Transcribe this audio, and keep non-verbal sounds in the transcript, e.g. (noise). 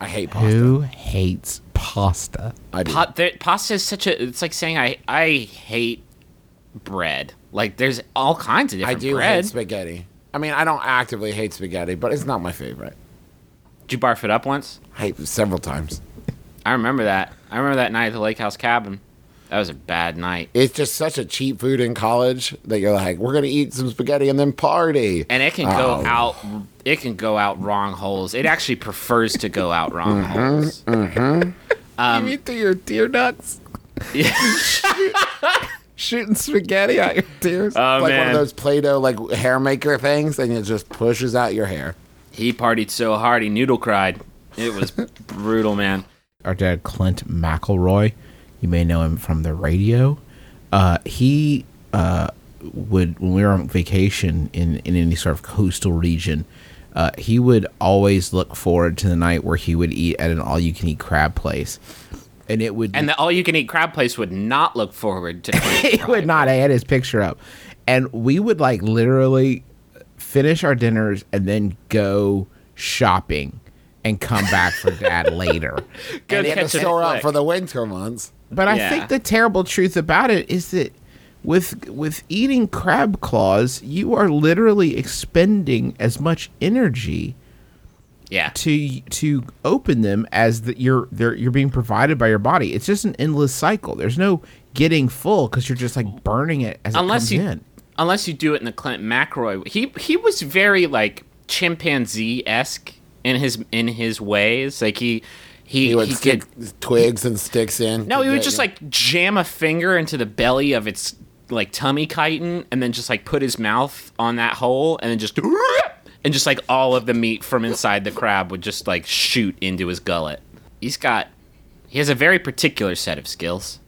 I hate pasta. Who hates pasta? I do. Pa- there, pasta is such a. It's like saying I I hate bread. Like there's all kinds of I different do bread. hate spaghetti. I mean, I don't actively hate spaghetti, but it's not my favorite. Did you barf it up once? I hate it several times. I remember that. I remember that night at the Lake House Cabin. That was a bad night. It's just such a cheap food in college that you're like, we're gonna eat some spaghetti and then party. And it can go Oh. out. It can go out wrong holes. It actually prefers to go out wrong holes. mm-hmm you mean through your tear ducts? (laughs) Shooting spaghetti out your tears? Oh like one man, of those Play-Doh like hair maker things, and it just pushes out your hair. he partied so hard he noodle cried. It was (laughs) brutal, man. Our dad, Clint McElroy, you may know him from the radio. Uh, he uh, would, when we were on vacation in, in any sort of coastal region, uh, he would always look forward to the night where he would eat at an all you can eat crab place. And it would And the all-you-can-eat crab place would not look forward to. (laughs) he would not. I had his picture up, and we would like literally finish our dinners and then go shopping and come back for dad (laughs) later. Go and you had catch to store up for the winter months. But I Yeah. think the terrible truth about it is that with with eating crab claws, you are literally expending as much energy Yeah. to to open them as that you're they're, you're being provided by your body. It's just an endless cycle. There's no getting full because you're just like burning it as unless it comes you in. unless you do it in the Clint McElroy. He he was very like chimpanzee esque in his in his ways. Like he he He would he stick could twigs and sticks in. no, he would just you. like jam a finger into the belly of its like tummy chitin and then just like put his mouth on that hole and then just (laughs) and just like all of the meat from inside the crab would just like shoot into his gullet. He's got he has a very particular set of skills.